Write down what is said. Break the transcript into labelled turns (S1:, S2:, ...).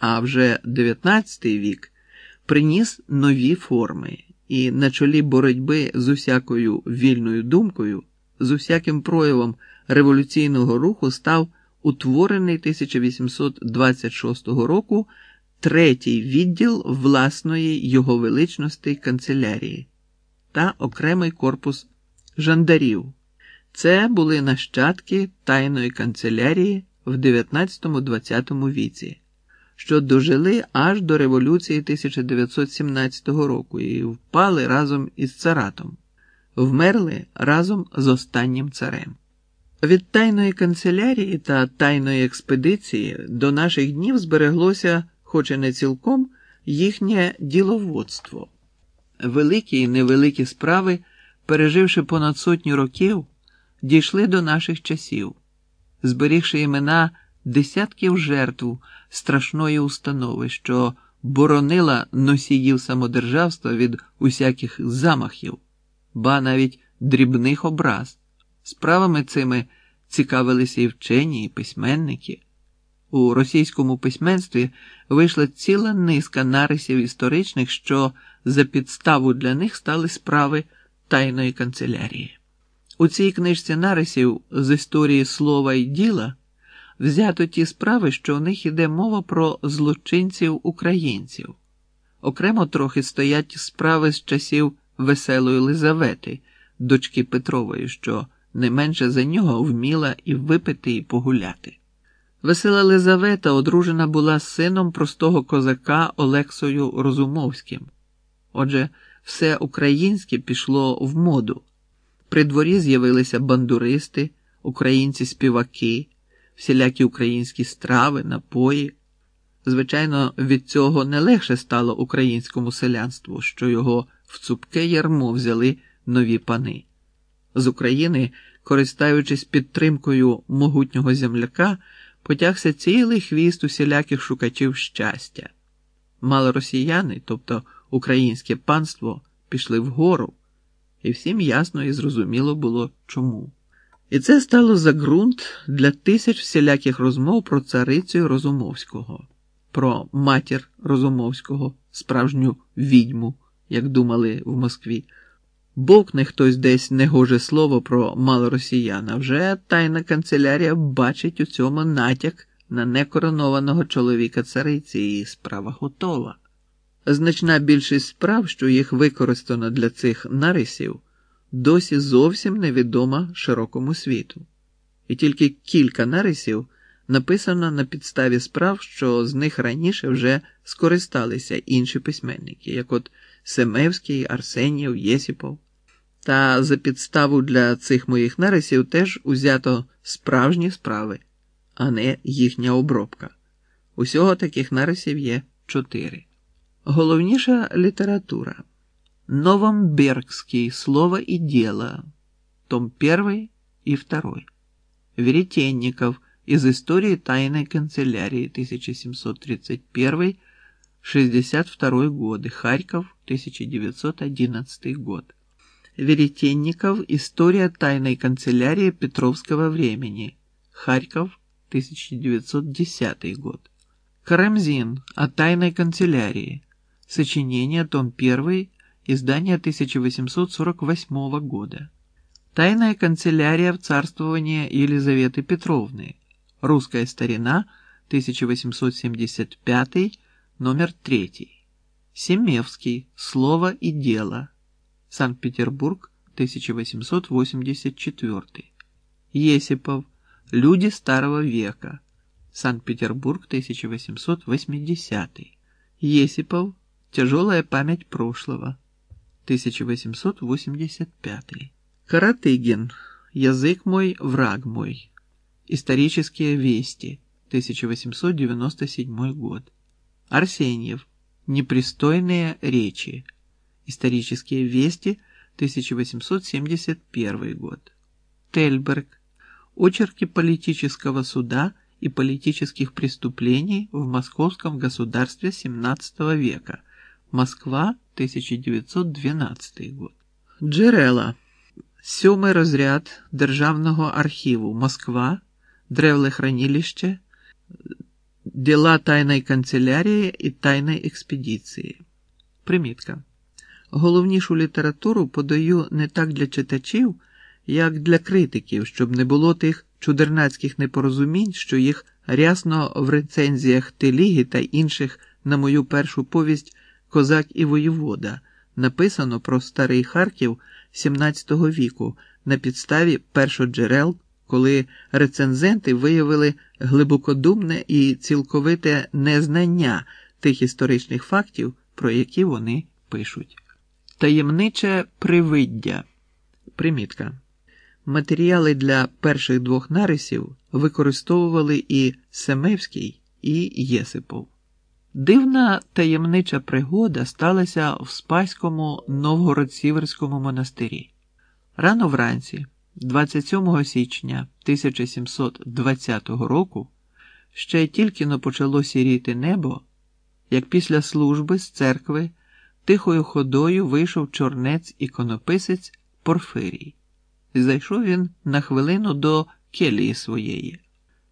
S1: А вже 19 вік приніс нові форми, і на чолі боротьби з усякою вільною думкою, з усяким проявом революційного руху став утворений 1826 року третій відділ власної його величності канцелярії та окремий корпус жандарів. Це були нащадки тайної канцелярії в 19-20 віці, що дожили аж до революції 1917 року і впали разом із царатом, вмерли разом з останнім царем. Від тайної канцелярії та тайної експедиції до наших днів збереглося, хоч і не цілком, їхнє діловодство. Великі і невеликі справи, переживши понад сотню років, дійшли до наших часів, зберігши імена десятків жертв страшної установи, що боронила носіїв самодержавства від усяких замахів, ба навіть дрібних образ. Справами цими цікавилися і вчені, і письменники. У російському письменстві вийшла ціла низка нарисів історичних, що за підставу для них стали справи тайної канцелярії. У цій книжці нарисів з історії слова і діла взято ті справи, що у них іде мова про злочинців українців. Окремо трохи стоять справи з часів веселої Лизавети, дочки Петрової, що не менше за нього вміла і випити, і погуляти. Весела Лизавета одружена була сином простого козака Олексою Розумовським. Отже, все українське пішло в моду. При дворі з'явилися бандуристи, українці-співаки, всілякі українські страви, напої. Звичайно, від цього не легше стало українському селянству, що його в цупке ярмо взяли нові пани. З України, користаючись підтримкою могутнього земляка, потягся цілий хвіст усіляких шукачів щастя. Малоросіяни, тобто українське панство, пішли вгору, і всім ясно і зрозуміло було чому. І це стало за ґрунт для тисяч всіляких розмов про царицю Розумовського, про матір Розумовського, справжню відьму, як думали в Москві. Бовкне хтось десь негоже слово про малоросіяна, вже тайна канцелярія бачить у цьому натяк на некоронованого чоловіка цариці, і справа готова. Значна більшість справ, що їх використано для цих нарисів, досі зовсім невідома широкому світу, і тільки кілька нарисів написано на підставі справ, що з них раніше вже скористалися інші письменники, як от Семевський, Арсенів, Єсіпов. Та за підставу для цих моїх нарисів теж узято справжні справи, а не їхня обробка. Усього таких нарисів є чотири. Головніша література. Новомбергский «Слово и дело», том 1 и 2. Веретенников из истории тайной канцелярии 1731-62 годы, Харьков, 1911 год. Веретенников «История тайной канцелярии Петровского времени», Харьков, 1910 год. Карамзин о тайной канцелярии, сочинение, том 1, издание 1848 года. Тайная канцелярия в царствовании Елизаветы Петровны. Русская старина, 1875, номер 3. Семевский. Слово и дело. Санкт-Петербург, 1884. Есипов. Люди старого века. Санкт-Петербург, 1880. Есипов. Тяжелая память прошлого. 1885. Каратыгин. Язык мой, враг мой. Исторические вести. 1897 год. Арсеньев. Непристойные речи. Исторические вести. 1871 год. Тельберг. Очерки политического суда и политических преступлений в московском государстве XVII века. Москва, 1912 год. Джерела. Сьомий розряд Державного архіву Москва, Древле хранилище, Діла тайної канцелярії і тайної експедиції. Примітка. Головнішу літературу подаю не так для читачів, як для критиків, щоб не було тих чудернацьких непорозумінь, що їх рясно в рецензіях Теліги та інших на мою першу повість Козак і воєвода написано про старий Харків XVII віку на підставі першоджерел, коли рецензенти виявили глибокодумне і цілковите незнання тих історичних фактів, про які вони пишуть. Таємниче привиддя. Примітка. Матеріали для перших двох нарисів використовували і Семевський, і Єсипов. Дивна таємнича пригода сталася в Спаському Новгород-Сіверському монастирі. Рано вранці, 27 січня 1720 року, ще тільки но почало сіріти небо, як після служби з церкви тихою ходою вийшов чорнець іконописець Порфирій. Зайшов він на хвилину до келії своєї.